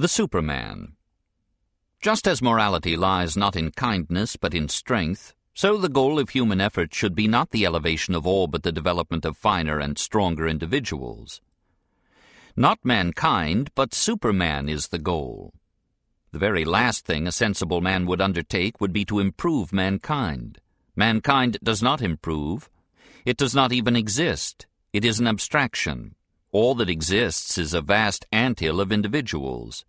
The Superman. Just as morality lies not in kindness but in strength, so the goal of human effort should be not the elevation of all but the development of finer and stronger individuals. Not mankind, but Superman is the goal. The very last thing a sensible man would undertake would be to improve mankind. Mankind does not improve. It does not even exist. It is an abstraction. All that exists is a vast anthill of individuals.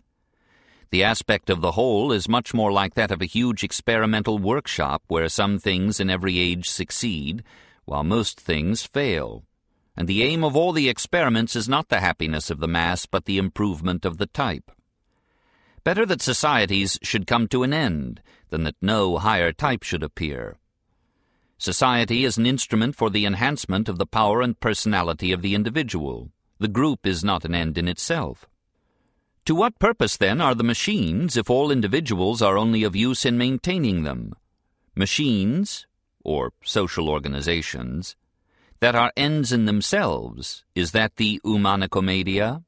The aspect of the whole is much more like that of a huge experimental workshop where some things in every age succeed, while most things fail. And the aim of all the experiments is not the happiness of the mass, but the improvement of the type. Better that societies should come to an end than that no higher type should appear. Society is an instrument for the enhancement of the power and personality of the individual. The group is not an end in itself. To what purpose, then, are the machines if all individuals are only of use in maintaining them? Machines, or social organizations, that are ends in themselves, is that the Humana Commedia?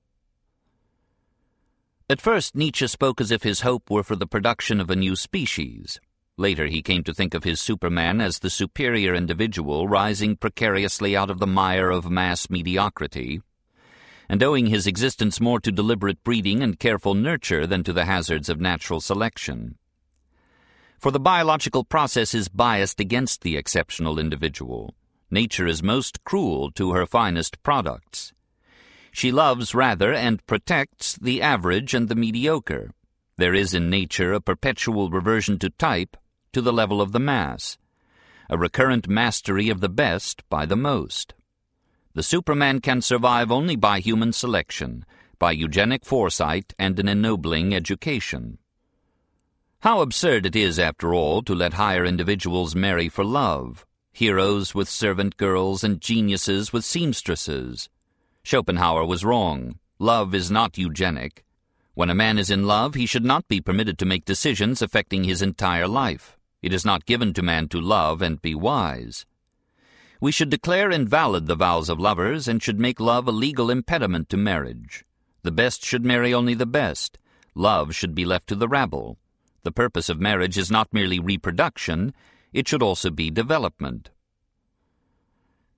At first, Nietzsche spoke as if his hope were for the production of a new species. Later, he came to think of his Superman as the superior individual rising precariously out of the mire of mass mediocrity, and owing his existence more to deliberate breeding and careful nurture than to the hazards of natural selection. For the biological process is biased against the exceptional individual. Nature is most cruel to her finest products. She loves rather and protects the average and the mediocre. There is in nature a perpetual reversion to type, to the level of the mass, a recurrent mastery of the best by the most. The Superman can survive only by human selection, by eugenic foresight and an ennobling education. How absurd it is, after all, to let higher individuals marry for love, heroes with servant girls and geniuses with seamstresses, Schopenhauer was wrong. Love is not eugenic. When a man is in love, he should not be permitted to make decisions affecting his entire life. It is not given to man to love and be wise. We should declare invalid the vows of lovers and should make love a legal impediment to marriage. The best should marry only the best. Love should be left to the rabble. The purpose of marriage is not merely reproduction, it should also be development.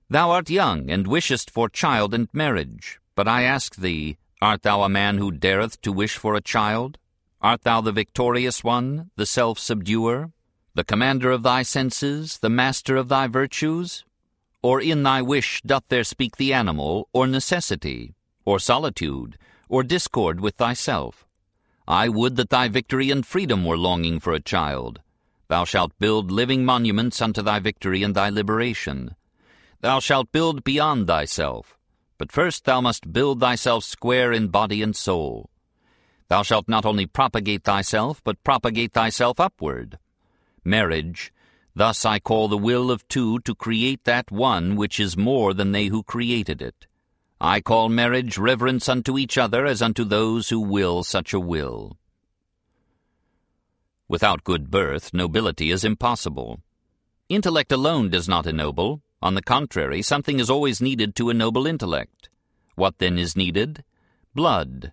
Thou art young, and wishest for child and marriage. But I ask thee, art thou a man who dareth to wish for a child? Art thou the victorious one, the self-subduer, the commander of thy senses, the master of thy virtues? Or in thy wish doth there speak the animal, or necessity, or solitude, or discord with thyself? I would that thy victory and freedom were longing for a child. Thou shalt build living monuments unto thy victory and thy liberation. Thou shalt build beyond thyself, but first thou must build thyself square in body and soul. Thou shalt not only propagate thyself, but propagate thyself upward. Marriage, thus I call the will of two to create that one which is more than they who created it. I call marriage reverence unto each other as unto those who will such a will. Without good birth, nobility is impossible. Intellect alone does not ennoble, on the contrary, something is always needed to ennoble intellect. What then is needed? Blood.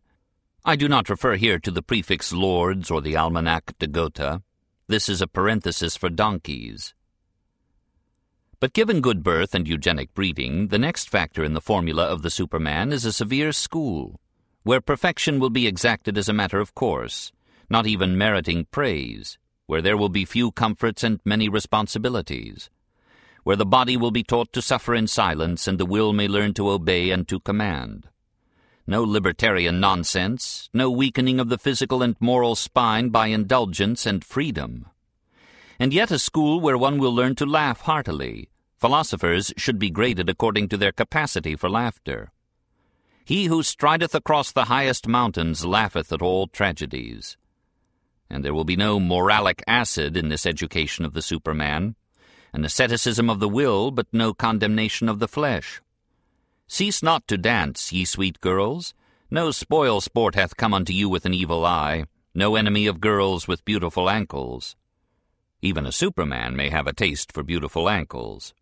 I do not refer here to the prefix lords or the almanac de Gotha. This is a parenthesis for donkeys. But given good birth and eugenic breeding, the next factor in the formula of the Superman is a severe school, where perfection will be exacted as a matter of course, not even meriting praise, where there will be few comforts and many responsibilities, where the body will be taught to suffer in silence and the will may learn to obey and to command. No libertarian nonsense, no weakening of the physical and moral spine by indulgence and freedom. And yet a school where one will learn to laugh heartily. Philosophers should be graded according to their capacity for laughter. He who strideth across the highest mountains laugheth at all tragedies. And there will be no moralic acid in this education of the Superman an asceticism of the will, but no condemnation of the flesh. Cease not to dance, ye sweet girls. No spoil sport hath come unto you with an evil eye, no enemy of girls with beautiful ankles. Even a superman may have a taste for beautiful ankles.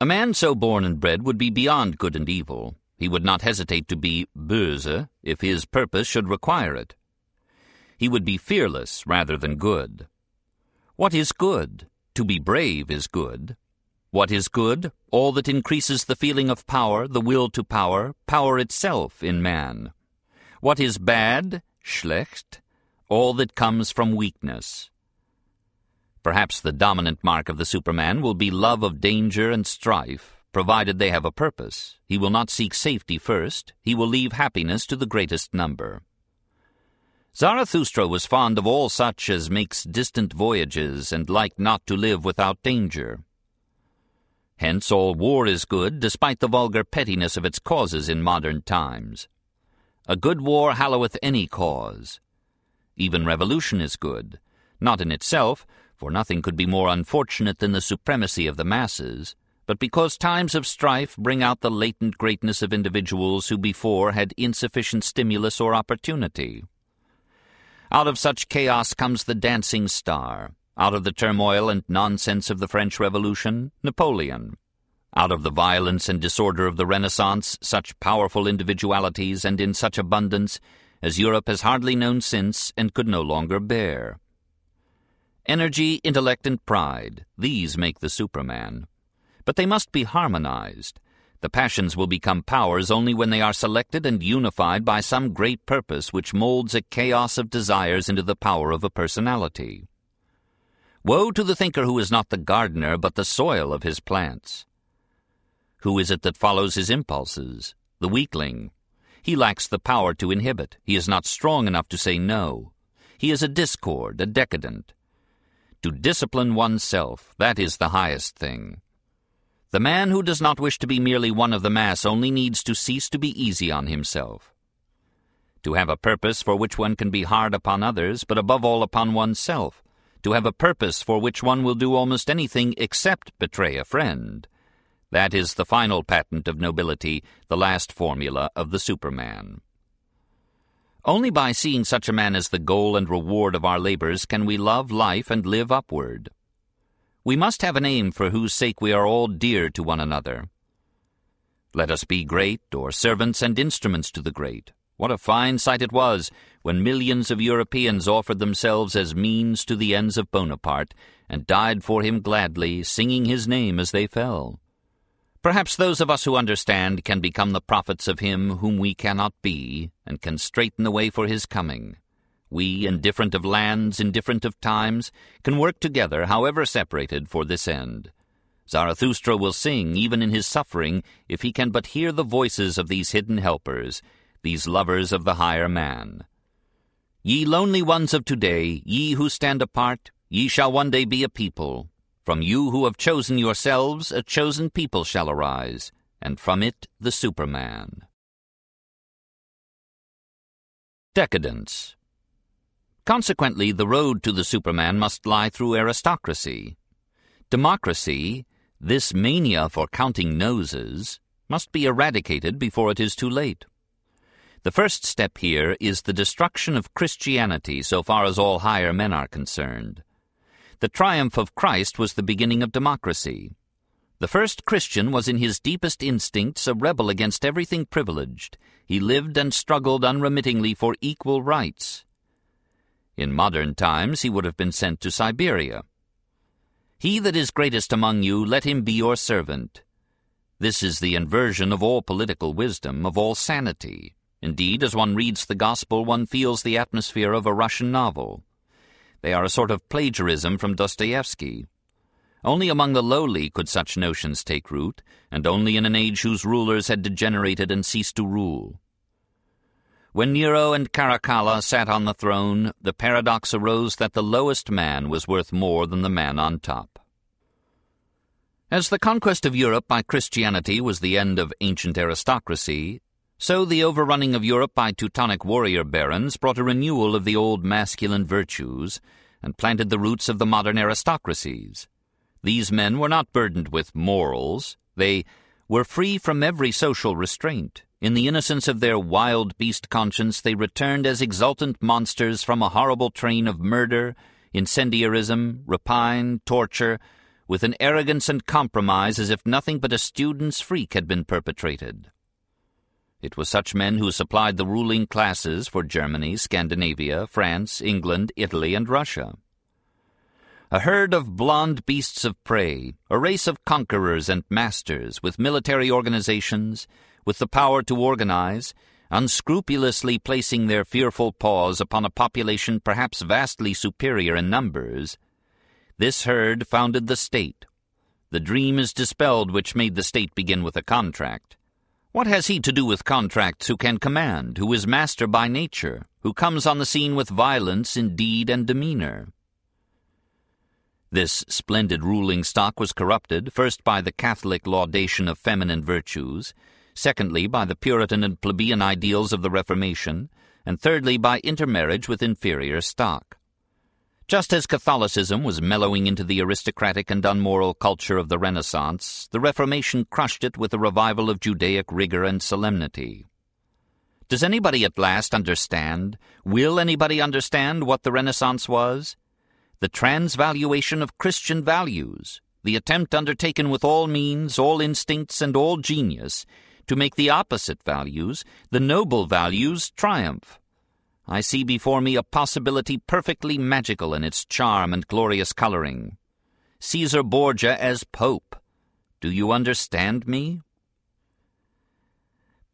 A man so born and bred would be beyond good and evil. He would not hesitate to be böse if his purpose should require it. He would be fearless rather than good. What is good? To be brave is good. What is good? All that increases the feeling of power, the will to power, power itself in man. What is bad? Schlecht? All that comes from weakness. Perhaps the dominant mark of the Superman will be love of danger and strife, provided they have a purpose. He will not seek safety first. He will leave happiness to the greatest number. Zarathustra was fond of all such as makes distant voyages and like not to live without danger. Hence all war is good, despite the vulgar pettiness of its causes in modern times. A good war halloweth any cause. Even revolution is good, not in itself, for nothing could be more unfortunate than the supremacy of the masses, but because times of strife bring out the latent greatness of individuals who before had insufficient stimulus or opportunity. Out of such chaos comes the dancing star. Out of the turmoil and nonsense of the French Revolution, Napoleon. Out of the violence and disorder of the Renaissance, such powerful individualities and in such abundance as Europe has hardly known since and could no longer bear. Energy, intellect, and pride, these make the Superman. But they must be harmonized. The passions will become powers only when they are selected and unified by some great purpose which molds a chaos of desires into the power of a personality. Woe to the thinker who is not the gardener but the soil of his plants. Who is it that follows his impulses? The weakling. He lacks the power to inhibit. He is not strong enough to say no. He is a discord, a decadent. To discipline oneself, that is the highest thing. The man who does not wish to be merely one of the mass only needs to cease to be easy on himself. To have a purpose for which one can be hard upon others, but above all upon oneself. To have a purpose for which one will do almost anything except betray a friend. That is the final patent of nobility, the last formula of the Superman. Only by seeing such a man as the goal and reward of our labors can we love life and live upward. We must have an aim for whose sake we are all dear to one another. Let us be great, or servants and instruments to the great. What a fine sight it was when millions of Europeans offered themselves as means to the ends of Bonaparte, and died for him gladly, singing his name as they fell. Perhaps those of us who understand can become the prophets of him whom we cannot be, and can straighten the way for his coming. We, indifferent of lands, indifferent of times, can work together, however separated, for this end. Zarathustra will sing even in his suffering if he can but hear the voices of these hidden helpers, these lovers of the higher man. Ye lonely ones of today, ye who stand apart, ye shall one day be a people. From you who have chosen yourselves, a chosen people shall arise, and from it the Superman. Decadence Consequently, the road to the Superman must lie through aristocracy. Democracy, this mania for counting noses, must be eradicated before it is too late. The first step here is the destruction of Christianity so far as all higher men are concerned. The triumph of Christ was the beginning of democracy. The first Christian was in his deepest instincts a rebel against everything privileged. He lived and struggled unremittingly for equal rights. In modern times he would have been sent to Siberia. He that is greatest among you, let him be your servant. This is the inversion of all political wisdom, of all sanity. Indeed, as one reads the Gospel, one feels the atmosphere of a Russian novel. They are a sort of plagiarism from Dostoevsky. Only among the lowly could such notions take root, and only in an age whose rulers had degenerated and ceased to rule. When Nero and Caracalla sat on the throne, the paradox arose that the lowest man was worth more than the man on top. As the conquest of Europe by Christianity was the end of ancient aristocracy, so the overrunning of Europe by Teutonic warrior barons brought a renewal of the old masculine virtues and planted the roots of the modern aristocracies. These men were not burdened with morals. They were free from every social restraint. In the innocence of their wild beast conscience, they returned as exultant monsters from a horrible train of murder, incendiarism, rapine, torture, with an arrogance and compromise as if nothing but a student's freak had been perpetrated. It was such men who supplied the ruling classes for Germany, Scandinavia, France, England, Italy, and Russia. A herd of blond beasts of prey, a race of conquerors and masters with military organizations, with the power to organize, unscrupulously placing their fearful paws upon a population perhaps vastly superior in numbers, this herd founded the state. The dream is dispelled which made the state begin with a contract. What has he to do with contracts who can command, who is master by nature, who comes on the scene with violence in deed and demeanor? This splendid ruling stock was corrupted, first by the Catholic laudation of feminine virtues, secondly by the Puritan and plebeian ideals of the Reformation, and thirdly by intermarriage with inferior stock. Just as Catholicism was mellowing into the aristocratic and unmoral culture of the Renaissance, the Reformation crushed it with a revival of Judaic rigor and solemnity. Does anybody at last understand, will anybody understand what the Renaissance was? the transvaluation of Christian values, the attempt undertaken with all means, all instincts, and all genius to make the opposite values, the noble values, triumph. I see before me a possibility perfectly magical in its charm and glorious coloring. Caesar Borgia as Pope. Do you understand me?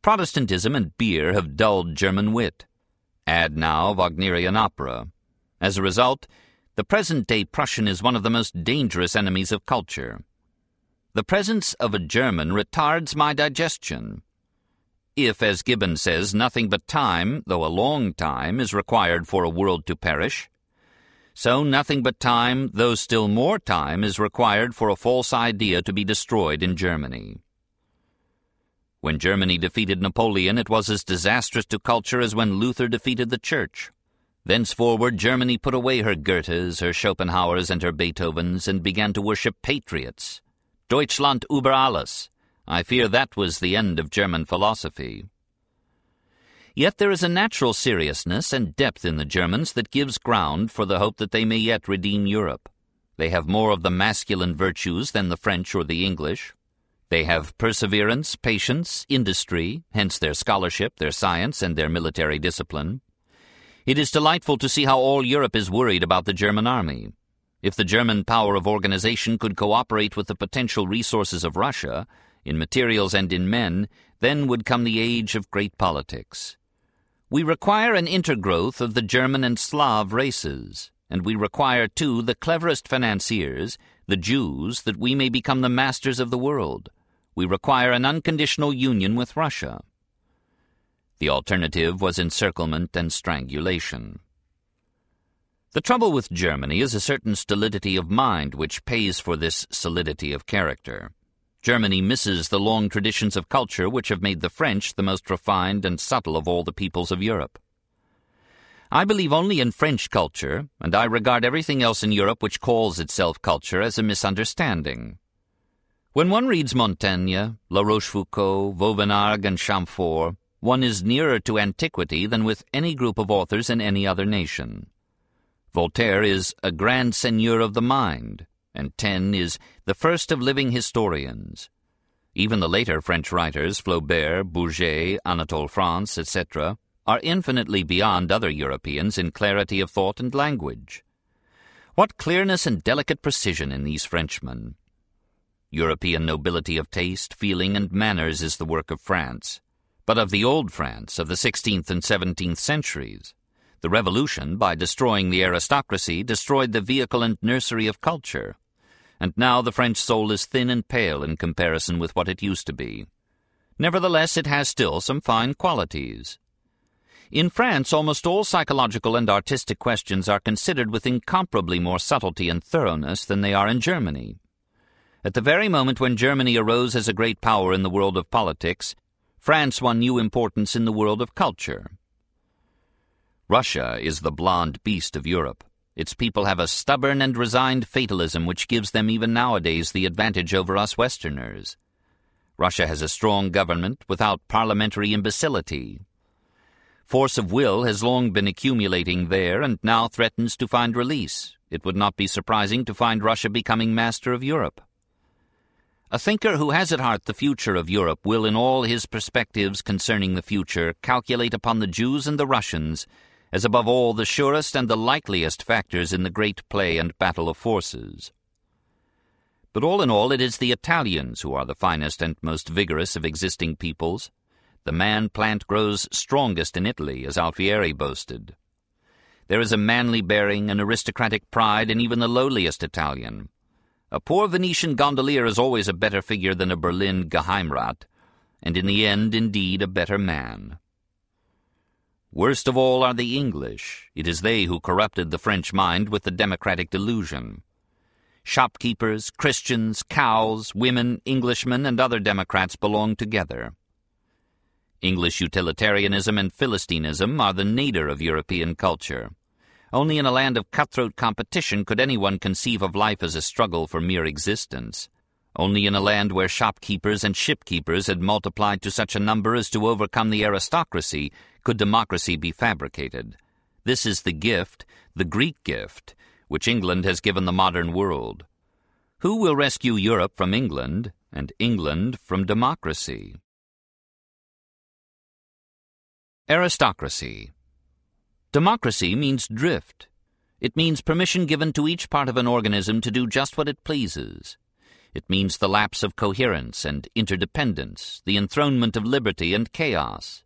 Protestantism and beer have dulled German wit. Add now Wagnerian opera. As a result, the present-day Prussian is one of the most dangerous enemies of culture. The presence of a German retards my digestion. If, as Gibbon says, nothing but time, though a long time, is required for a world to perish, so nothing but time, though still more time, is required for a false idea to be destroyed in Germany. When Germany defeated Napoleon, it was as disastrous to culture as when Luther defeated the Church. Thenceforward, Germany put away her Goethes, her Schopenhauers, and her Beethovens, and began to worship patriots. Deutschland über alles. I fear that was the end of German philosophy. Yet there is a natural seriousness and depth in the Germans that gives ground for the hope that they may yet redeem Europe. They have more of the masculine virtues than the French or the English. They have perseverance, patience, industry, hence their scholarship, their science, and their military discipline. It is delightful to see how all Europe is worried about the German army. If the German power of organization could cooperate with the potential resources of Russia, in materials and in men, then would come the age of great politics. We require an intergrowth of the German and Slav races, and we require, too, the cleverest financiers, the Jews, that we may become the masters of the world. We require an unconditional union with Russia. The alternative was encirclement and strangulation. The trouble with Germany is a certain stolidity of mind which pays for this solidity of character. Germany misses the long traditions of culture which have made the French the most refined and subtle of all the peoples of Europe. I believe only in French culture, and I regard everything else in Europe which calls itself culture as a misunderstanding. When one reads Montaigne, La Rochefoucauld, Vauvenargues, and Chamfort, one is nearer to antiquity than with any group of authors in any other nation. Voltaire is a grand seigneur of the mind, and Taine is the first of living historians. Even the later French writers, Flaubert, Bourget, Anatole France, etc., are infinitely beyond other Europeans in clarity of thought and language. What clearness and delicate precision in these Frenchmen! European nobility of taste, feeling, and manners is the work of France but of the old France of the 16th and 17th centuries. The Revolution, by destroying the aristocracy, destroyed the vehicle and nursery of culture. And now the French soul is thin and pale in comparison with what it used to be. Nevertheless, it has still some fine qualities. In France, almost all psychological and artistic questions are considered with incomparably more subtlety and thoroughness than they are in Germany. At the very moment when Germany arose as a great power in the world of politics, France won new importance in the world of culture. Russia is the blond beast of Europe. Its people have a stubborn and resigned fatalism which gives them even nowadays the advantage over us Westerners. Russia has a strong government without parliamentary imbecility. Force of will has long been accumulating there and now threatens to find release. It would not be surprising to find Russia becoming master of Europe. A thinker who has at heart the future of Europe will, in all his perspectives concerning the future, calculate upon the Jews and the Russians as above all the surest and the likeliest factors in the great play and battle of forces. But all in all, it is the Italians who are the finest and most vigorous of existing peoples. The man plant grows strongest in Italy, as Alfieri boasted. There is a manly bearing, an aristocratic pride in even the lowliest Italian. A poor Venetian gondolier is always a better figure than a Berlin Geheimrat, and in the end, indeed, a better man. Worst of all are the English. It is they who corrupted the French mind with the democratic delusion. Shopkeepers, Christians, cows, women, Englishmen, and other Democrats belong together. English utilitarianism and Philistinism are the nadir of European culture. Only in a land of cutthroat competition could anyone conceive of life as a struggle for mere existence. Only in a land where shopkeepers and shipkeepers had multiplied to such a number as to overcome the aristocracy could democracy be fabricated. This is the gift, the Greek gift, which England has given the modern world. Who will rescue Europe from England, and England from democracy? Aristocracy Democracy means drift. It means permission given to each part of an organism to do just what it pleases. It means the lapse of coherence and interdependence, the enthronement of liberty and chaos.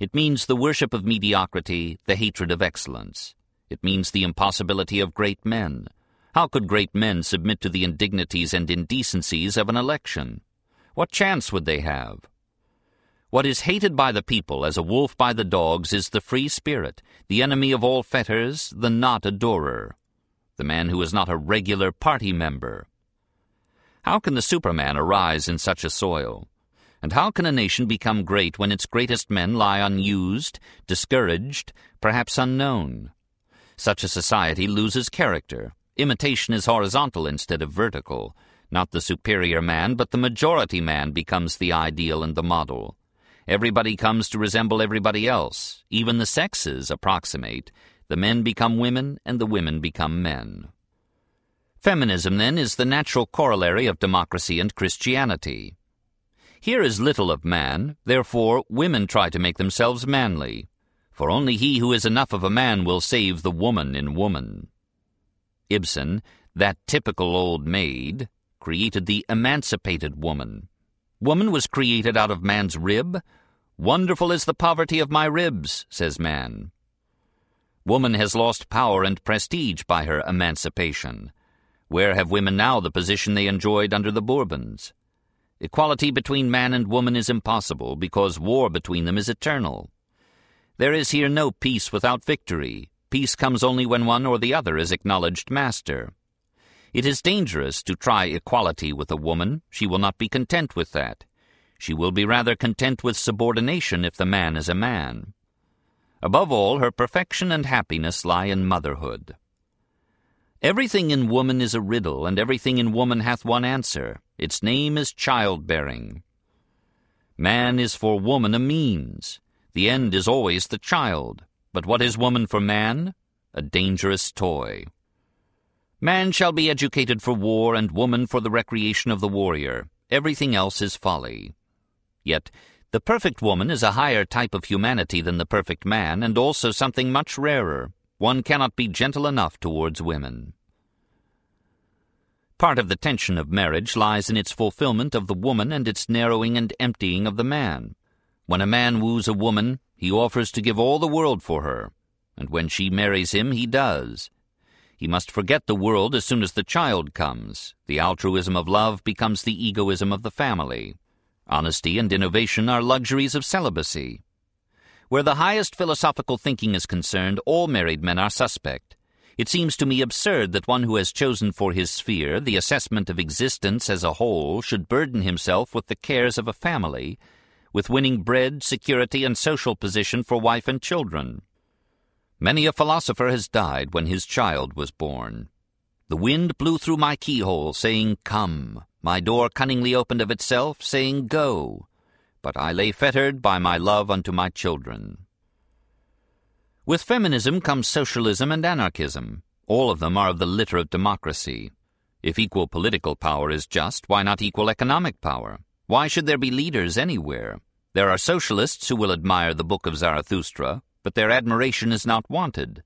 It means the worship of mediocrity, the hatred of excellence. It means the impossibility of great men. How could great men submit to the indignities and indecencies of an election? What chance would they have? What is hated by the people as a wolf by the dogs is the free spirit, the enemy of all fetters, the not adorer, the man who is not a regular party member. How can the Superman arise in such a soil? And how can a nation become great when its greatest men lie unused, discouraged, perhaps unknown? Such a society loses character. Imitation is horizontal instead of vertical. Not the superior man, but the majority man becomes the ideal and the model. Everybody comes to resemble everybody else. Even the sexes approximate. The men become women, and the women become men. Feminism, then, is the natural corollary of democracy and Christianity. Here is little of man, therefore women try to make themselves manly for only he who is enough of a man will save the woman in woman. Ibsen, that typical old maid, created the emancipated woman. Woman was created out of man's rib. Wonderful is the poverty of my ribs, says man. Woman has lost power and prestige by her emancipation. Where have women now the position they enjoyed under the Bourbons? Equality between man and woman is impossible because war between them is eternal. There is here no peace without victory. Peace comes only when one or the other is acknowledged master. It is dangerous to try equality with a woman. She will not be content with that. She will be rather content with subordination if the man is a man. Above all, her perfection and happiness lie in motherhood. Everything in woman is a riddle, and everything in woman hath one answer. Its name is childbearing. Man is for woman a means. The end is always the child. But what is woman for man? A dangerous toy. Man shall be educated for war, and woman for the recreation of the warrior. Everything else is folly. Yet the perfect woman is a higher type of humanity than the perfect man, and also something much rarer. One cannot be gentle enough towards women. Part of the tension of marriage lies in its fulfillment of the woman and its narrowing and emptying of the man. When a man woos a woman, he offers to give all the world for her, and when she marries him, he does. He must forget the world as soon as the child comes. The altruism of love becomes the egoism of the family. Honesty and innovation are luxuries of celibacy. Where the highest philosophical thinking is concerned, all married men are suspect. It seems to me absurd that one who has chosen for his sphere the assessment of existence as a whole should burden himself with the cares of a family with winning bread, security, and social position for wife and children. Many a philosopher has died when his child was born. The wind blew through my keyhole, saying, Come. My door cunningly opened of itself, saying, Go. But I lay fettered by my love unto my children. With feminism comes socialism and anarchism. All of them are of the litter of democracy. If equal political power is just, why not equal economic power? Why should there be leaders anywhere? There are socialists who will admire the Book of Zarathustra, but their admiration is not wanted.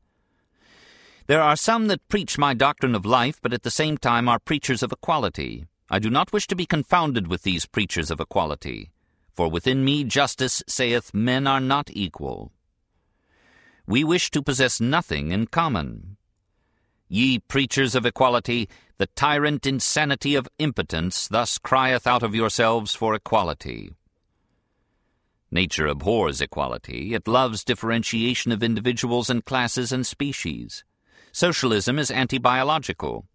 There are some that preach my doctrine of life, but at the same time are preachers of equality. I do not wish to be confounded with these preachers of equality. For within me justice saith, Men are not equal. We wish to possess nothing in common. Ye preachers of equality, the tyrant insanity of impotence thus crieth out of yourselves for equality. Nature abhors equality. It loves differentiation of individuals and classes and species. Socialism is anti-biological.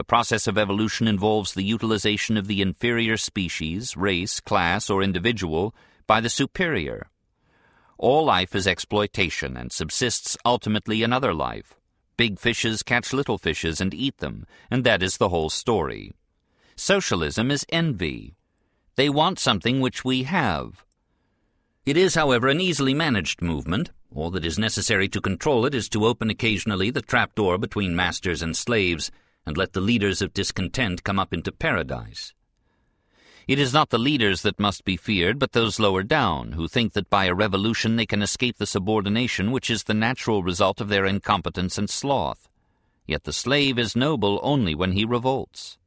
The process of evolution involves the utilization of the inferior species, race, class, or individual by the superior. All life is exploitation and subsists ultimately in other life. Big fishes catch little fishes and eat them, and that is the whole story. Socialism is envy. They want something which we have. It is, however, an easily managed movement. All that is necessary to control it is to open occasionally the trapdoor between masters and slaves, and let the leaders of discontent come up into paradise. It is not the leaders that must be feared, but those lower down, who think that by a revolution they can escape the subordination which is the natural result of their incompetence and sloth. Yet the slave is noble only when he revolts.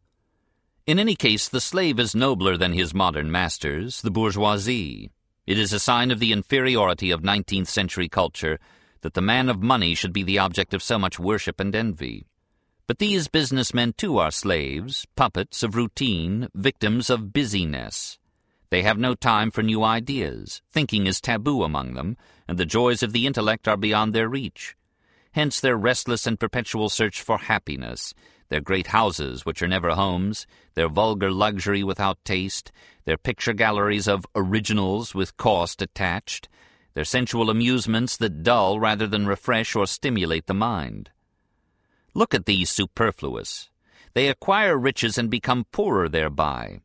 In any case, the slave is nobler than his modern masters, the bourgeoisie. It is a sign of the inferiority of nineteenth century culture that the man of money should be the object of so much worship and envy. But these businessmen too are slaves, puppets of routine, victims of busyness. They have no time for new ideas. Thinking is taboo among them, and the joys of the intellect are beyond their reach. Hence their restless and perpetual search for happiness, their great houses which are never homes, their vulgar luxury without taste, their picture galleries of originals with cost attached, their sensual amusements that dull rather than refresh or stimulate the mind. Look at these superfluous. They acquire riches and become poorer thereby.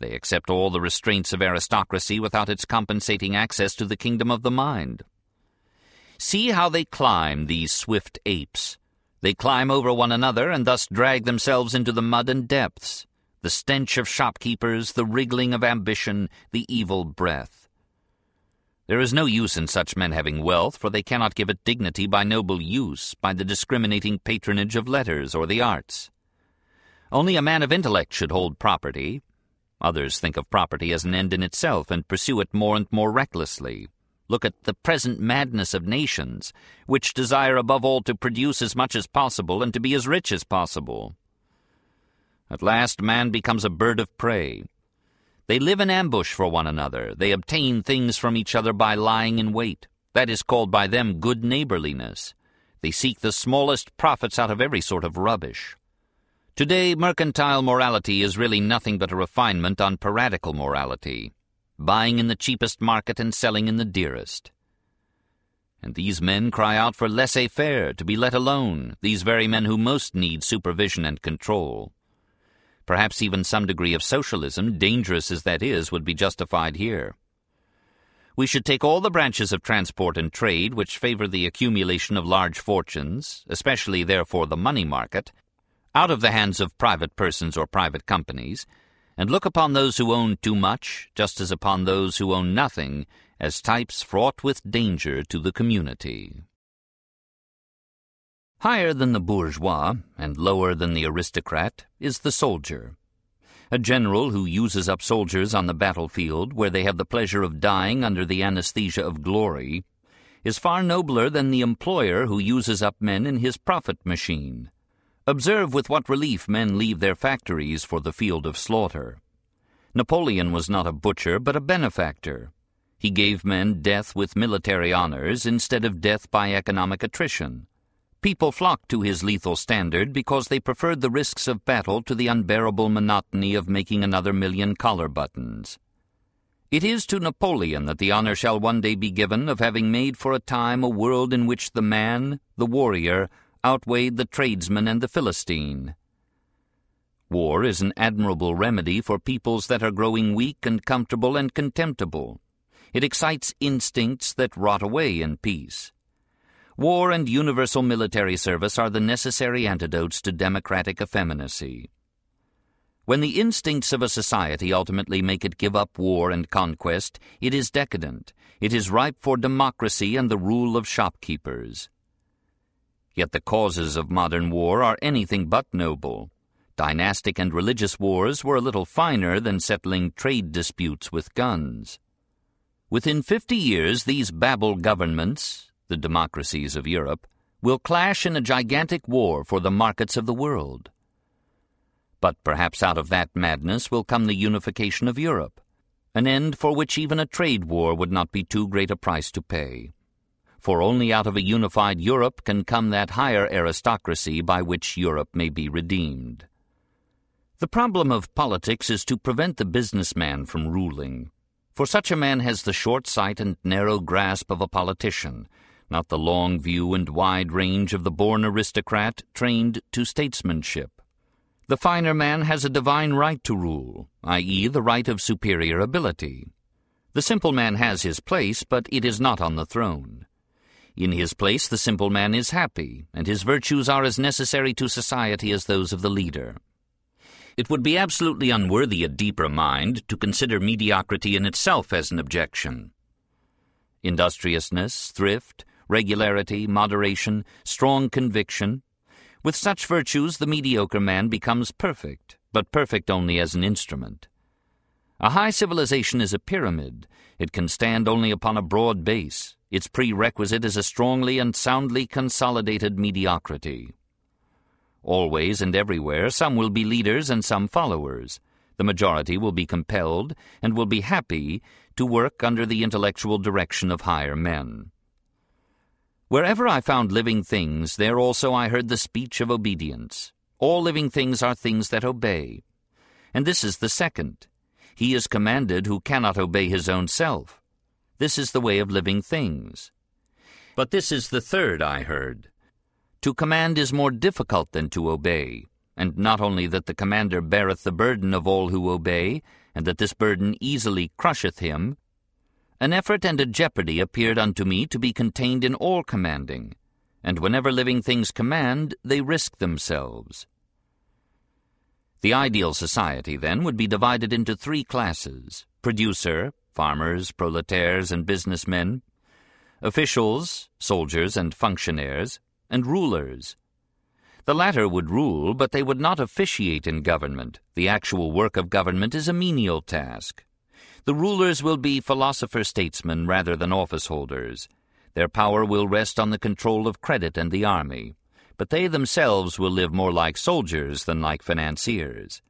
They accept all the restraints of aristocracy without its compensating access to the kingdom of the mind. See how they climb, these swift apes. They climb over one another and thus drag themselves into the mud and depths, the stench of shopkeepers, the wriggling of ambition, the evil breath. There is no use in such men having wealth, for they cannot give it dignity by noble use, by the discriminating patronage of letters or the arts. Only a man of intellect should hold property. Others think of property as an end in itself and pursue it more and more recklessly. Look at the present madness of nations, which desire above all to produce as much as possible and to be as rich as possible. At last man becomes a bird of prey, they live in ambush for one another. They obtain things from each other by lying in wait. That is called by them good neighborliness. They seek the smallest profits out of every sort of rubbish. Today, mercantile morality is really nothing but a refinement on piratical morality, buying in the cheapest market and selling in the dearest. And these men cry out for laissez-faire, to be let alone, these very men who most need supervision and control. Perhaps even some degree of socialism, dangerous as that is, would be justified here. We should take all the branches of transport and trade which favor the accumulation of large fortunes, especially therefore the money market, out of the hands of private persons or private companies, and look upon those who own too much, just as upon those who own nothing, as types fraught with danger to the community. Higher than the bourgeois, and lower than the aristocrat, is the soldier. A general who uses up soldiers on the battlefield, where they have the pleasure of dying under the anesthesia of glory, is far nobler than the employer who uses up men in his profit machine. Observe with what relief men leave their factories for the field of slaughter. Napoleon was not a butcher, but a benefactor. He gave men death with military honors instead of death by economic attrition. People flocked to his lethal standard because they preferred the risks of battle to the unbearable monotony of making another million collar buttons. It is to Napoleon that the honor shall one day be given of having made for a time a world in which the man, the warrior, outweighed the tradesman and the Philistine. War is an admirable remedy for peoples that are growing weak and comfortable and contemptible. It excites instincts that rot away in peace. War and universal military service are the necessary antidotes to democratic effeminacy. When the instincts of a society ultimately make it give up war and conquest, it is decadent. It is ripe for democracy and the rule of shopkeepers. Yet the causes of modern war are anything but noble. Dynastic and religious wars were a little finer than settling trade disputes with guns. Within fifty years, these Babel governments, the democracies of Europe, will clash in a gigantic war for the markets of the world. But perhaps out of that madness will come the unification of Europe, an end for which even a trade war would not be too great a price to pay. For only out of a unified Europe can come that higher aristocracy by which Europe may be redeemed. The problem of politics is to prevent the businessman from ruling. For such a man has the short sight and narrow grasp of a politician, not the long view and wide range of the born aristocrat trained to statesmanship. The finer man has a divine right to rule, i.e., the right of superior ability. The simple man has his place, but it is not on the throne. In his place, the simple man is happy, and his virtues are as necessary to society as those of the leader. It would be absolutely unworthy a deeper mind to consider mediocrity in itself as an objection. Industriousness, thrift, regularity, moderation, strong conviction. With such virtues, the mediocre man becomes perfect, but perfect only as an instrument. A high civilization is a pyramid. It can stand only upon a broad base. Its prerequisite is a strongly and soundly consolidated mediocrity. Always and everywhere, some will be leaders and some followers. The majority will be compelled, and will be happy, to work under the intellectual direction of higher men. Wherever I found living things, there also I heard the speech of obedience. All living things are things that obey. And this is the second. He is commanded who cannot obey his own self. This is the way of living things. But this is the third I heard. To command is more difficult than to obey, and not only that the commander beareth the burden of all who obey, and that this burden easily crusheth him, an effort and a jeopardy appeared unto me to be contained in all commanding, and whenever living things command, they risk themselves. The ideal society, then, would be divided into three classes producer, farmers, proletaires, and businessmen, officials, soldiers, and functionaries, and rulers. The latter would rule, but they would not officiate in government. The actual work of government is a menial task. The rulers will be philosopher-statesmen rather than office-holders. Their power will rest on the control of credit and the army, but they themselves will live more like soldiers than like financiers.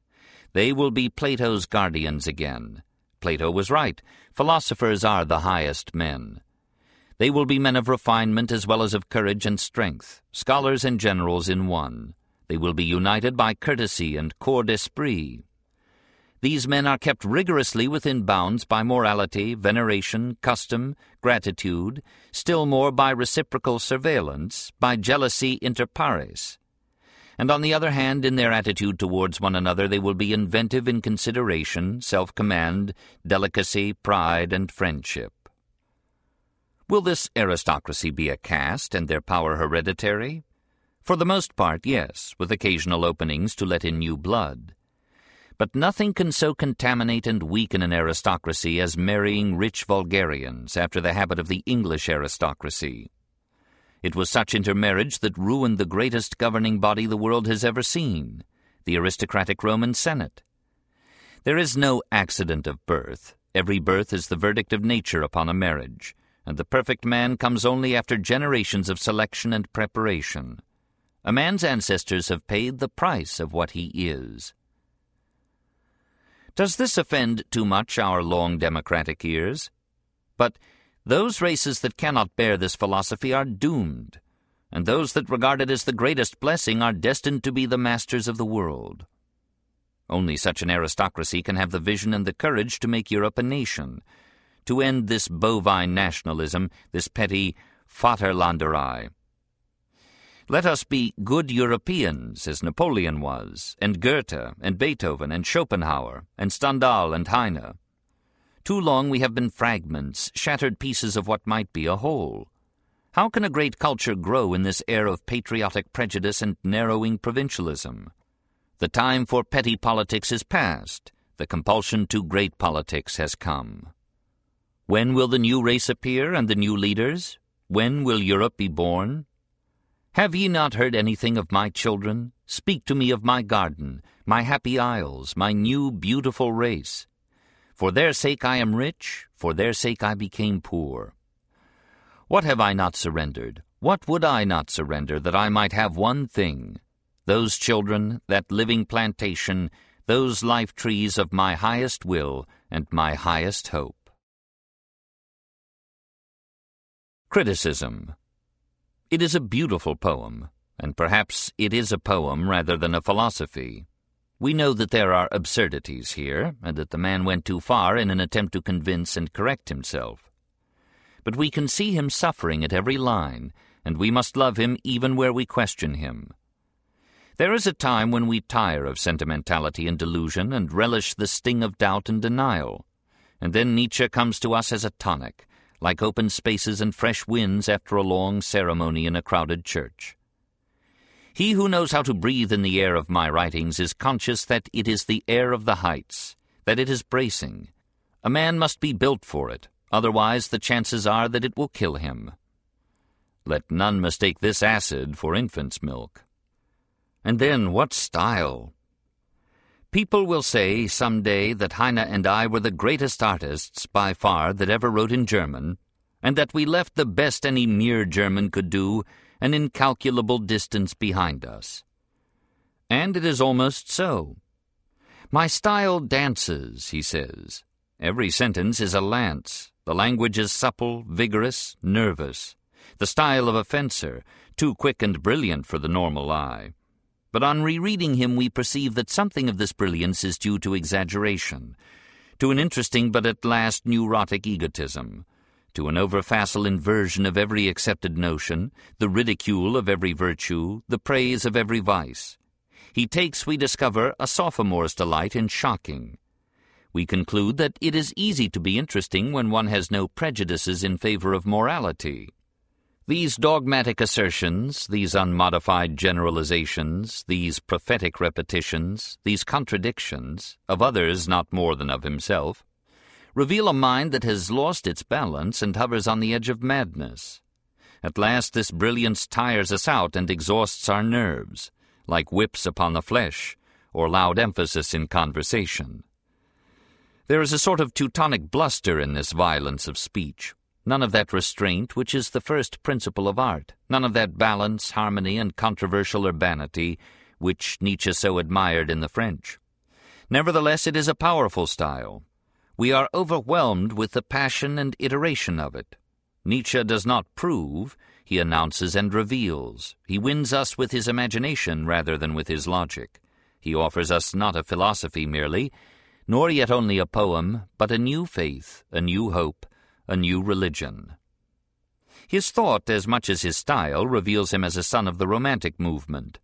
They will be Plato's guardians again. Plato was right. Philosophers are the highest men. They will be men of refinement as well as of courage and strength, scholars and generals in one. They will be united by courtesy and corps d'esprit. These men are kept rigorously within bounds by morality, veneration, custom, gratitude, still more by reciprocal surveillance, by jealousy inter pares. And on the other hand, in their attitude towards one another, they will be inventive in consideration, self-command, delicacy, pride, and friendship. Will this aristocracy be a caste and their power hereditary? For the most part, yes, with occasional openings to let in new blood. But nothing can so contaminate and weaken an aristocracy as marrying rich vulgarians after the habit of the English aristocracy. It was such intermarriage that ruined the greatest governing body the world has ever seen, the aristocratic Roman Senate. There is no accident of birth. Every birth is the verdict of nature upon a marriage, and the perfect man comes only after generations of selection and preparation. A man's ancestors have paid the price of what he is. Does this offend too much our long democratic ears? But those races that cannot bear this philosophy are doomed, and those that regard it as the greatest blessing are destined to be the masters of the world. Only such an aristocracy can have the vision and the courage to make Europe a nation, to end this bovine nationalism, this petty Vaterlanderei. Let us be good Europeans, as Napoleon was, and Goethe, and Beethoven, and Schopenhauer, and Stendhal, and Heine. Too long we have been fragments, shattered pieces of what might be a whole. How can a great culture grow in this air of patriotic prejudice and narrowing provincialism? The time for petty politics is past. The compulsion to great politics has come. When will the new race appear and the new leaders? When will Europe be born? Have ye not heard anything of my children? Speak to me of my garden, my happy isles, my new beautiful race. For their sake I am rich, for their sake I became poor. What have I not surrendered? What would I not surrender that I might have one thing? Those children, that living plantation, those life trees of my highest will and my highest hope. Criticism It is a beautiful poem, and perhaps it is a poem rather than a philosophy. We know that there are absurdities here, and that the man went too far in an attempt to convince and correct himself. But we can see him suffering at every line, and we must love him even where we question him. There is a time when we tire of sentimentality and delusion and relish the sting of doubt and denial. And then Nietzsche comes to us as a tonic, like open spaces and fresh winds after a long ceremony in a crowded church. He who knows how to breathe in the air of my writings is conscious that it is the air of the heights, that it is bracing. A man must be built for it, otherwise the chances are that it will kill him. Let none mistake this acid for infant's milk. And then what style! People will say some day that Heine and I were the greatest artists by far that ever wrote in German, and that we left the best any mere German could do an incalculable distance behind us. And it is almost so. My style dances, he says. Every sentence is a lance. The language is supple, vigorous, nervous. The style of a fencer, too quick and brilliant for the normal eye. But on rereading him we perceive that something of this brilliance is due to exaggeration, to an interesting but at last neurotic egotism, to an over-facile inversion of every accepted notion, the ridicule of every virtue, the praise of every vice. He takes, we discover, a sophomore's delight in shocking. We conclude that it is easy to be interesting when one has no prejudices in favor of morality. These dogmatic assertions, these unmodified generalizations, these prophetic repetitions, these contradictions, of others not more than of himself, reveal a mind that has lost its balance and hovers on the edge of madness. At last this brilliance tires us out and exhausts our nerves, like whips upon the flesh, or loud emphasis in conversation. There is a sort of Teutonic bluster in this violence of speech, none of that restraint which is the first principle of art, none of that balance, harmony, and controversial urbanity which Nietzsche so admired in the French. Nevertheless, it is a powerful style, we are overwhelmed with the passion and iteration of it. Nietzsche does not prove, he announces and reveals. He wins us with his imagination rather than with his logic. He offers us not a philosophy merely, nor yet only a poem, but a new faith, a new hope, a new religion. His thought, as much as his style, reveals him as a son of the Romantic movement.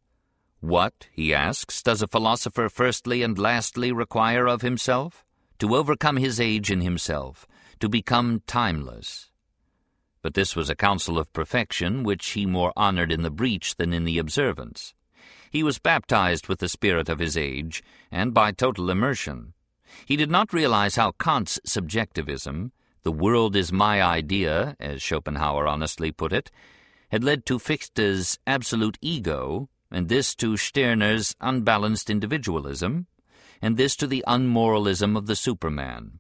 What, he asks, does a philosopher firstly and lastly require of himself? to overcome his age in himself, to become timeless. But this was a counsel of perfection which he more honored in the breach than in the observance. He was baptized with the spirit of his age, and by total immersion. He did not realize how Kant's subjectivism, the world is my idea, as Schopenhauer honestly put it, had led to Fichte's absolute ego, and this to Stirner's unbalanced individualism, and this to the unmoralism of the Superman.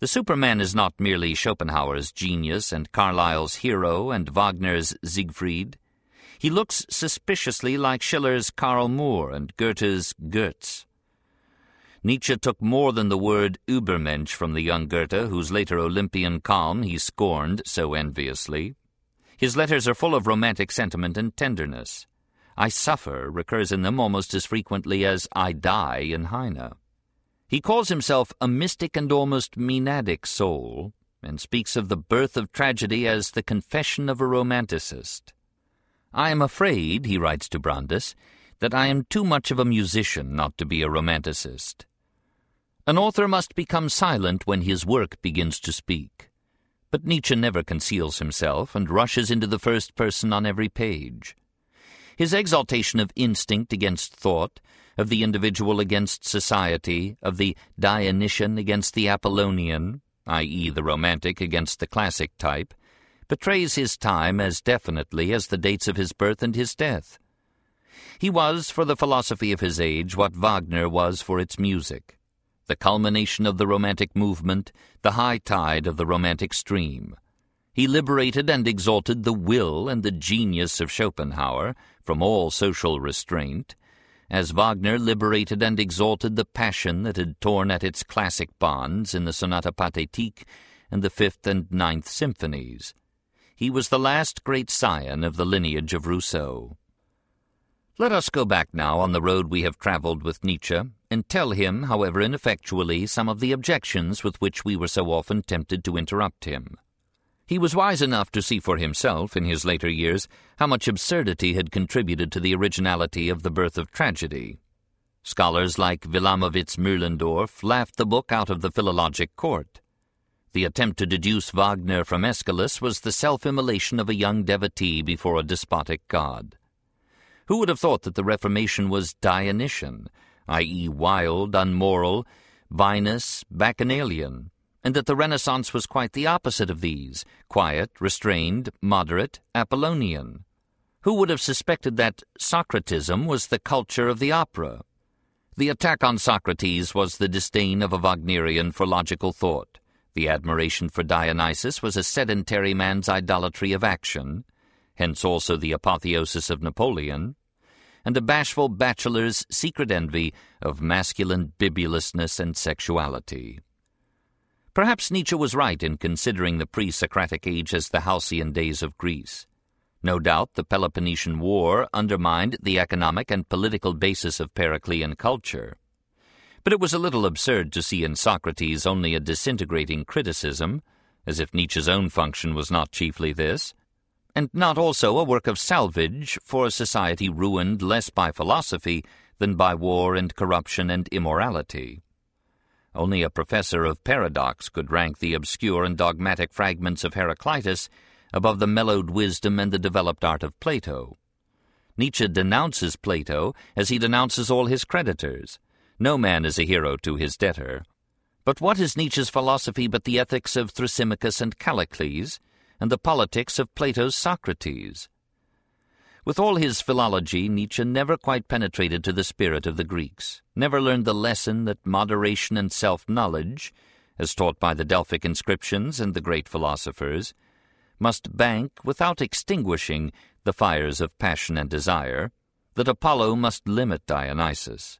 The Superman is not merely Schopenhauer's genius and Carlyle's hero and Wagner's Siegfried. He looks suspiciously like Schiller's Karl Moor and Goethe's Götz. Nietzsche took more than the word Übermensch from the young Goethe, whose later Olympian calm he scorned so enviously. His letters are full of romantic sentiment and tenderness. I suffer recurs in them almost as frequently as I die in Heine. He calls himself a mystic and almost Maenadic soul, and speaks of the birth of tragedy as the confession of a romanticist. I am afraid, he writes to Brandes, that I am too much of a musician not to be a romanticist. An author must become silent when his work begins to speak. But Nietzsche never conceals himself and rushes into the first person on every page. His exaltation of instinct against thought, of the individual against society, of the Dionysian against the Apollonian, i.e., the Romantic against the classic type, betrays his time as definitely as the dates of his birth and his death. He was, for the philosophy of his age, what Wagner was for its music the culmination of the Romantic movement, the high tide of the Romantic stream. He liberated and exalted the will and the genius of Schopenhauer from all social restraint, as Wagner liberated and exalted the passion that had torn at its classic bonds in the Sonata Pathétique and the Fifth and Ninth Symphonies. He was the last great scion of the lineage of Rousseau. Let us go back now on the road we have travelled with Nietzsche, and tell him, however ineffectually, some of the objections with which we were so often tempted to interrupt him. He was wise enough to see for himself, in his later years, how much absurdity had contributed to the originality of the birth of tragedy. Scholars like Wilamowitz Möllendorff laughed the book out of the philologic court. The attempt to deduce Wagner from Aeschylus was the self-immolation of a young devotee before a despotic god. Who would have thought that the Reformation was Dionysian, i.e., wild, unmoral, vinous, bacchanalian, and that the Renaissance was quite the opposite of these, quiet, restrained, moderate, Apollonian? Who would have suspected that Socratism was the culture of the opera? The attack on Socrates was the disdain of a Wagnerian for logical thought. The admiration for Dionysus was a sedentary man's idolatry of action, hence also the apotheosis of Napoleon and the bashful bachelor's secret envy of masculine bibulousness and sexuality. Perhaps Nietzsche was right in considering the pre-Socratic age as the halcyon days of Greece. No doubt the Peloponnesian War undermined the economic and political basis of Periclean culture. But it was a little absurd to see in Socrates only a disintegrating criticism, as if Nietzsche's own function was not chiefly this, and not also a work of salvage for a society ruined less by philosophy than by war and corruption and immorality. Only a professor of paradox could rank the obscure and dogmatic fragments of Heraclitus above the mellowed wisdom and the developed art of Plato. Nietzsche denounces Plato as he denounces all his creditors. No man is a hero to his debtor. But what is Nietzsche's philosophy but the ethics of Thrasymachus and Callicles, and the politics of Plato's Socrates. With all his philology, Nietzsche never quite penetrated to the spirit of the Greeks, never learned the lesson that moderation and self-knowledge, as taught by the Delphic inscriptions and the great philosophers, must bank without extinguishing the fires of passion and desire, that Apollo must limit Dionysus.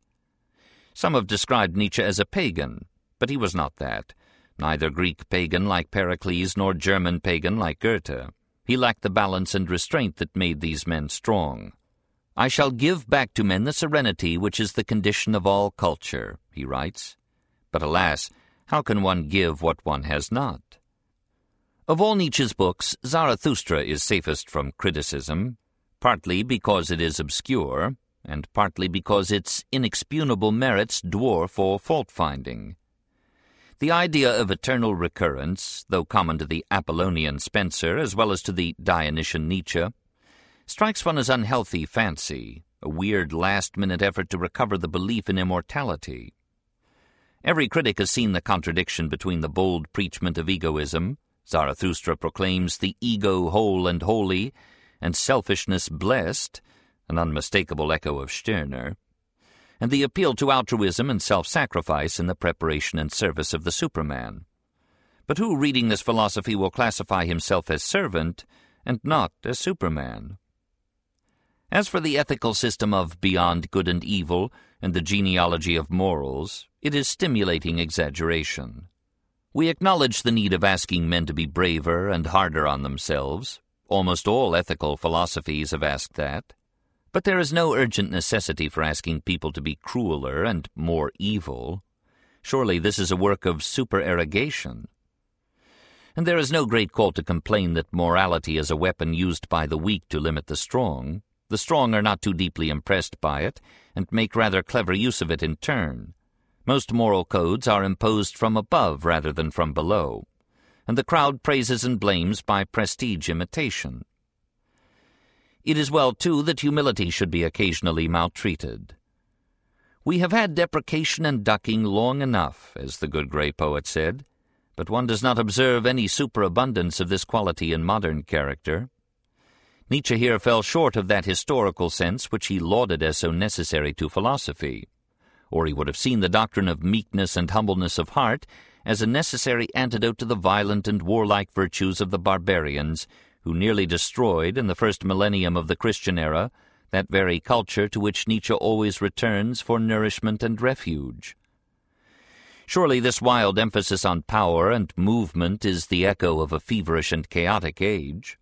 Some have described Nietzsche as a pagan, but he was not that neither Greek pagan like Pericles nor German pagan like Goethe. He lacked the balance and restraint that made these men strong. I shall give back to men the serenity which is the condition of all culture, he writes. But alas, how can one give what one has not? Of all Nietzsche's books, Zarathustra is safest from criticism, partly because it is obscure, and partly because its inexpugnable merits dwarf all fault-finding. The idea of eternal recurrence, though common to the Apollonian Spencer as well as to the Dionysian Nietzsche, strikes one as unhealthy fancy, a weird last-minute effort to recover the belief in immortality. Every critic has seen the contradiction between the bold preachment of egoism, Zarathustra proclaims the ego whole and holy, and selfishness blessed, an unmistakable echo of Stirner, and the appeal to altruism and self-sacrifice in the preparation and service of the Superman. But who reading this philosophy will classify himself as servant and not as Superman? As for the ethical system of beyond good and evil and the genealogy of morals, it is stimulating exaggeration. We acknowledge the need of asking men to be braver and harder on themselves. Almost all ethical philosophies have asked that. But there is no urgent necessity for asking people to be crueler and more evil. Surely this is a work of supererogation. And there is no great call to complain that morality is a weapon used by the weak to limit the strong. The strong are not too deeply impressed by it, and make rather clever use of it in turn. Most moral codes are imposed from above rather than from below. and the crowd praises and blames by prestige imitation. It is well, too, that humility should be occasionally maltreated. We have had deprecation and ducking long enough, as the good grey poet said, but one does not observe any superabundance of this quality in modern character. Nietzsche here fell short of that historical sense which he lauded as so necessary to philosophy, or he would have seen the doctrine of meekness and humbleness of heart as a necessary antidote to the violent and warlike virtues of the barbarians who nearly destroyed, in the first millennium of the Christian era, that very culture to which Nietzsche always returns for nourishment and refuge. Surely this wild emphasis on power and movement is the echo of a feverish and chaotic age.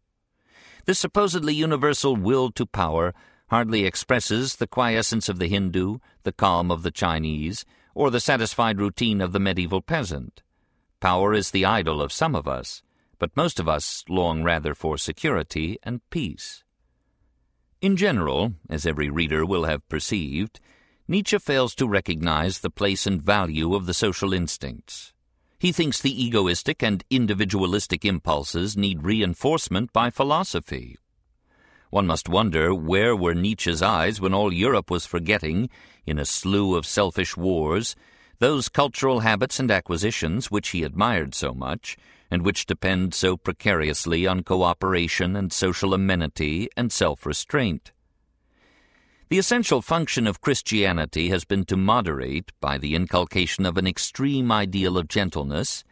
This supposedly universal will to power hardly expresses the quiescence of the Hindu, the calm of the Chinese, or the satisfied routine of the medieval peasant. Power is the idol of some of us, but most of us long rather for security and peace. In general, as every reader will have perceived, Nietzsche fails to recognize the place and value of the social instincts. He thinks the egoistic and individualistic impulses need reinforcement by philosophy. One must wonder where were Nietzsche's eyes when all Europe was forgetting, in a slew of selfish wars, those cultural habits and acquisitions which he admired so much, and which depend so precariously on cooperation and social amenity and self-restraint. The essential function of Christianity has been to moderate, by the inculcation of an extreme ideal of gentleness,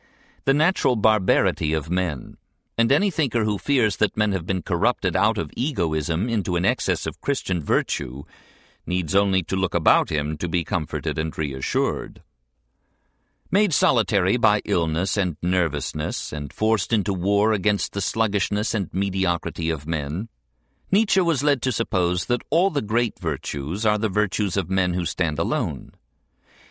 the natural barbarity of men, and any thinker who fears that men have been corrupted out of egoism into an excess of Christian virtue needs only to look about him to be comforted and reassured. Made solitary by illness and nervousness, and forced into war against the sluggishness and mediocrity of men, Nietzsche was led to suppose that all the great virtues are the virtues of men who stand alone.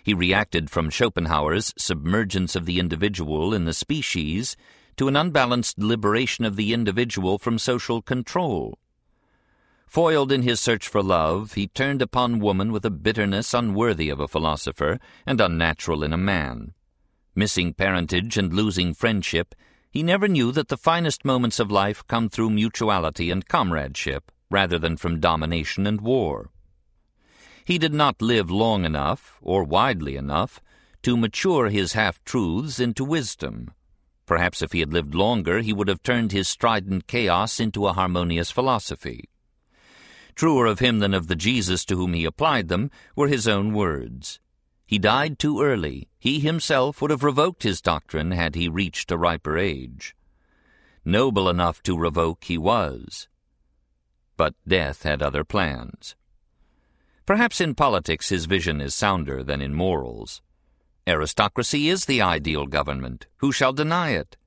He reacted from Schopenhauer's submergence of the individual in the species to an unbalanced liberation of the individual from social control. Foiled in his search for love, he turned upon woman with a bitterness unworthy of a philosopher and unnatural in a man. Missing parentage and losing friendship, he never knew that the finest moments of life come through mutuality and comradeship rather than from domination and war. He did not live long enough, or widely enough, to mature his half-truths into wisdom. Perhaps if he had lived longer, he would have turned his strident chaos into a harmonious philosophy. Truer of him than of the Jesus to whom he applied them were his own words. He died too early. He himself would have revoked his doctrine had he reached a riper age. Noble enough to revoke he was. But death had other plans. Perhaps in politics his vision is sounder than in morals. Aristocracy is the ideal government. Who shall deny it?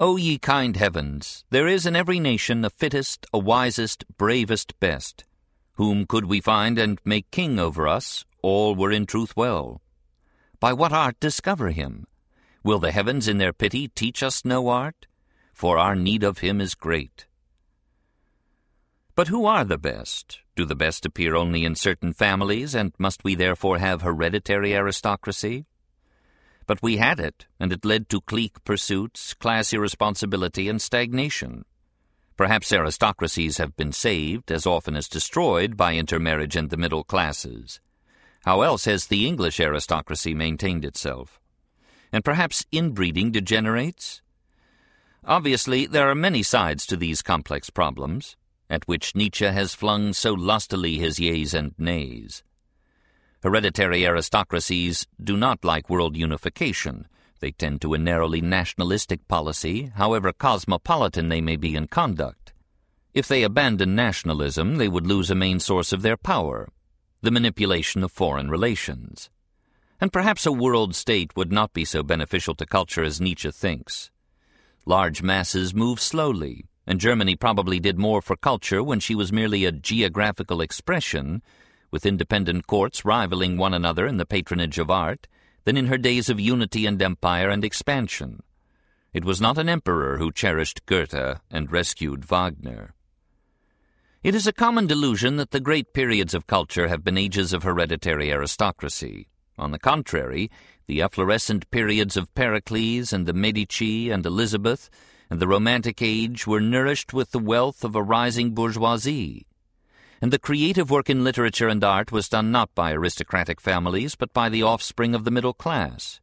O ye kind heavens, there is in every nation a fittest, a wisest, bravest, best. Whom could we find and make king over us, all were in truth well. By what art discover him? Will the heavens in their pity teach us no art? For our need of him is great. But who are the best? Do the best appear only in certain families, and must we therefore have hereditary aristocracy? But we had it, and it led to clique pursuits, class irresponsibility, and stagnation. Perhaps aristocracies have been saved, as often as destroyed, by intermarriage and the middle classes. How else has the English aristocracy maintained itself? And perhaps inbreeding degenerates? Obviously, there are many sides to these complex problems, at which Nietzsche has flung so lustily his yeas and nays. Hereditary aristocracies do not like world unification. They tend to a narrowly nationalistic policy, however cosmopolitan they may be in conduct. If they abandon nationalism, they would lose a main source of their power, the manipulation of foreign relations. And perhaps a world state would not be so beneficial to culture as Nietzsche thinks. Large masses move slowly, and Germany probably did more for culture when she was merely a geographical expression, with independent courts rivaling one another in the patronage of art, than in her days of unity and empire and expansion. It was not an emperor who cherished Goethe and rescued Wagner. It is a common delusion that the great periods of culture have been ages of hereditary aristocracy. On the contrary, The efflorescent periods of Pericles and the Medici and Elizabeth and the Romantic Age were nourished with the wealth of a rising bourgeoisie. And the creative work in literature and art was done not by aristocratic families, but by the offspring of the middle class.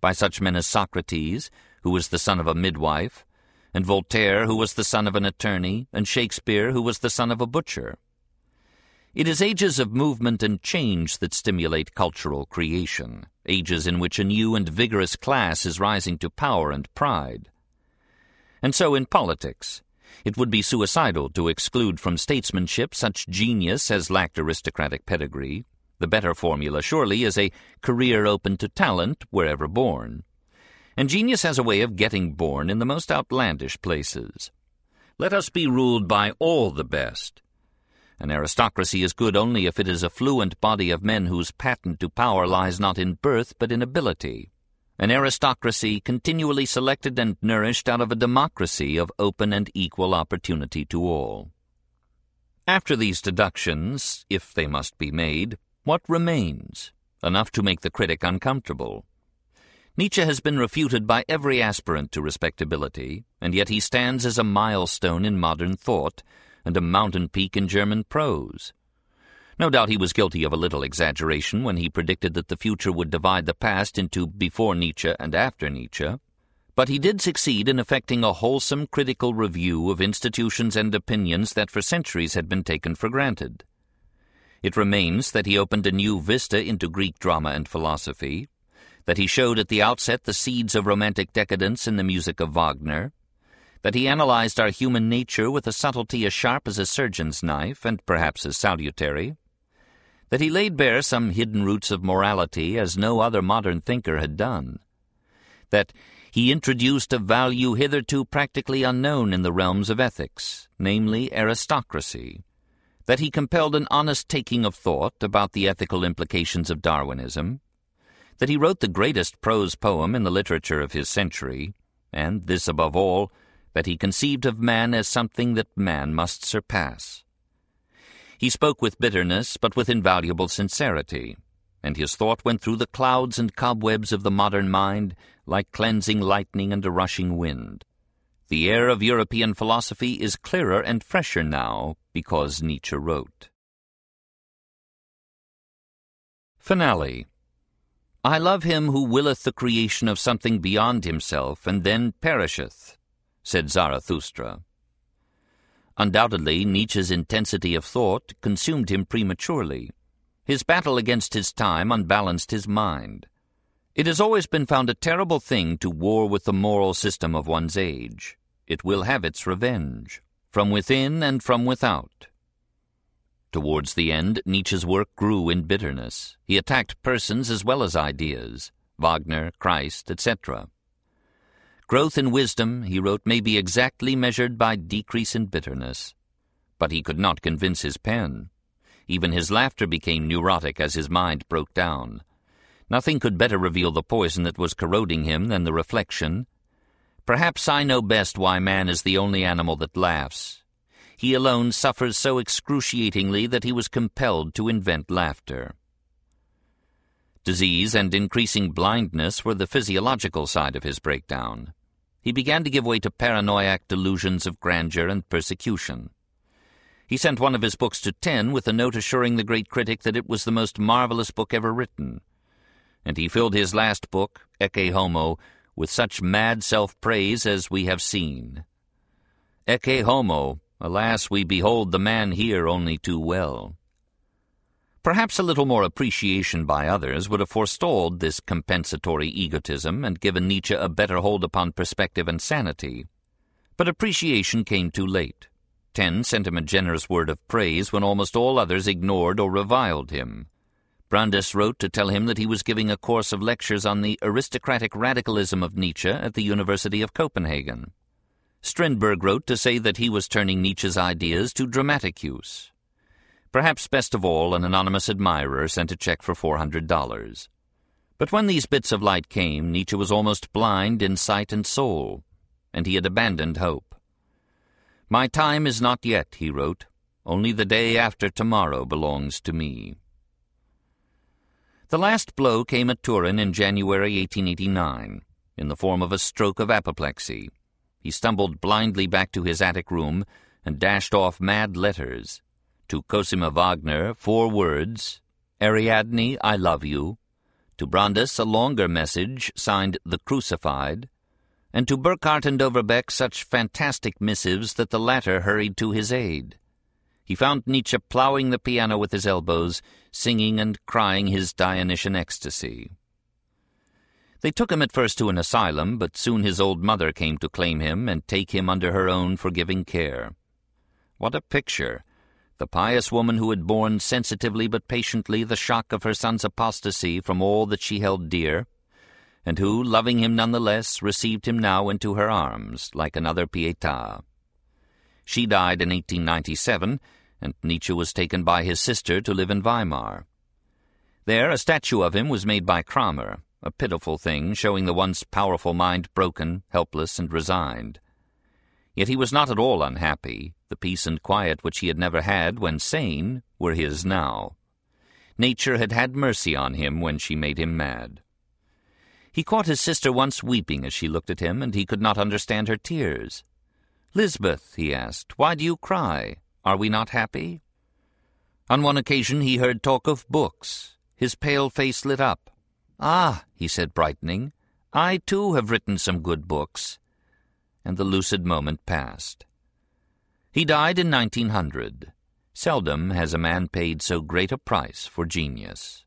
By such men as Socrates, who was the son of a midwife, and Voltaire, who was the son of an attorney, and Shakespeare, who was the son of a butcher. It is ages of movement and change that stimulate cultural creation, ages in which a new and vigorous class is rising to power and pride. And so in politics, it would be suicidal to exclude from statesmanship such genius as lacked aristocratic pedigree. The better formula, surely, is a career open to talent wherever born. And genius has a way of getting born in the most outlandish places. Let us be ruled by all the best. An aristocracy is good only if it is a fluent body of men whose patent to power lies not in birth but in ability an aristocracy continually selected and nourished out of a democracy of open and equal opportunity to all. After these deductions, if they must be made, what remains? Enough to make the critic uncomfortable. Nietzsche has been refuted by every aspirant to respectability, and yet he stands as a milestone in modern thought and a mountain peak in German prose. No doubt he was guilty of a little exaggeration when he predicted that the future would divide the past into before Nietzsche and after Nietzsche, but he did succeed in effecting a wholesome critical review of institutions and opinions that for centuries had been taken for granted. It remains that he opened a new vista into Greek drama and philosophy, that he showed at the outset the seeds of romantic decadence in the music of Wagner, that he analyzed our human nature with a subtlety as sharp as a surgeon's knife and perhaps as salutary, that he laid bare some hidden roots of morality as no other modern thinker had done, that he introduced a value hitherto practically unknown in the realms of ethics, namely aristocracy, that he compelled an honest taking of thought about the ethical implications of Darwinism, that he wrote the greatest prose poem in the literature of his century, and, this above all, that he conceived of man as something that man must surpass. He spoke with bitterness, but with invaluable sincerity, and his thought went through the clouds and cobwebs of the modern mind like cleansing lightning and a rushing wind. The air of European philosophy is clearer and fresher now because Nietzsche wrote. Finale I love him who willeth the creation of something beyond himself, and then perisheth, said Zarathustra. Undoubtedly, Nietzsche's intensity of thought consumed him prematurely. His battle against his time unbalanced his mind. It has always been found a terrible thing to war with the moral system of one's age. It will have its revenge, from within and from without. Towards the end, Nietzsche's work grew in bitterness. He attacked persons as well as ideas, Wagner, Christ, etc. Growth in wisdom, he wrote, may be exactly measured by decrease in bitterness. But he could not convince his pen. Even his laughter became neurotic as his mind broke down. Nothing could better reveal the poison that was corroding him than the reflection, Perhaps I know best why man is the only animal that laughs. He alone suffers so excruciatingly that he was compelled to invent laughter. Disease and increasing blindness were the physiological side of his breakdown he began to give way to paranoiac delusions of grandeur and persecution. He sent one of his books to Taine with a note assuring the great critic that it was the most marvelous book ever written. And he filled his last book, Ecce Homo, with such mad self-praise as we have seen. Ecce Homo, alas, we behold the man here only too well. Perhaps a little more appreciation by others would have forestalled this compensatory egotism and given Nietzsche a better hold upon perspective and sanity. But appreciation came too late. Taine sent him a generous word of praise when almost all others ignored or reviled him. Brandes wrote to tell him that he was giving a course of lectures on the aristocratic radicalism of Nietzsche at the University of Copenhagen. Strindberg wrote to say that he was turning Nietzsche's ideas to dramatic use. Perhaps best of all, an anonymous admirer sent a check for $400. But when these bits of light came, Nietzsche was almost blind in sight and soul, and he had abandoned hope. My time is not yet, he wrote. Only the day after tomorrow belongs to me. The last blow came at Turin in January 1889, in the form of a stroke of apoplexy. He stumbled blindly back to his attic room and dashed off mad letters. To Cosima Wagner, four words, Ariadne, I love you. To Brandes, a longer message, signed The Crucified. And to Burckhardt and Overbeck, such fantastic missives that the latter hurried to his aid. He found Nietzsche ploughing the piano with his elbows, singing and crying his Dionysian ecstasy. They took him at first to an asylum, but soon his old mother came to claim him and take him under her own forgiving care. What a picture! The pious woman who had borne sensitively but patiently the shock of her son's apostasy from all that she held dear, and who, loving him none the less, received him now into her arms like another Pietà. She died in 1897, and Nietzsche was taken by his sister to live in Weimar. There a statue of him was made by Kramer, a pitiful thing showing the once powerful mind broken, helpless, and resigned. Yet he was not at all unhappy. The peace and quiet which he had never had when sane were his now. Nature had had mercy on him when she made him mad. He caught his sister once weeping as she looked at him, and he could not understand her tears. Lisbeth, he asked, why do you cry? Are we not happy? On one occasion he heard talk of books. His pale face lit up. Ah, he said, brightening, I too have written some good books. And the lucid moment passed. He died in 1900. Seldom has a man paid so great a price for genius.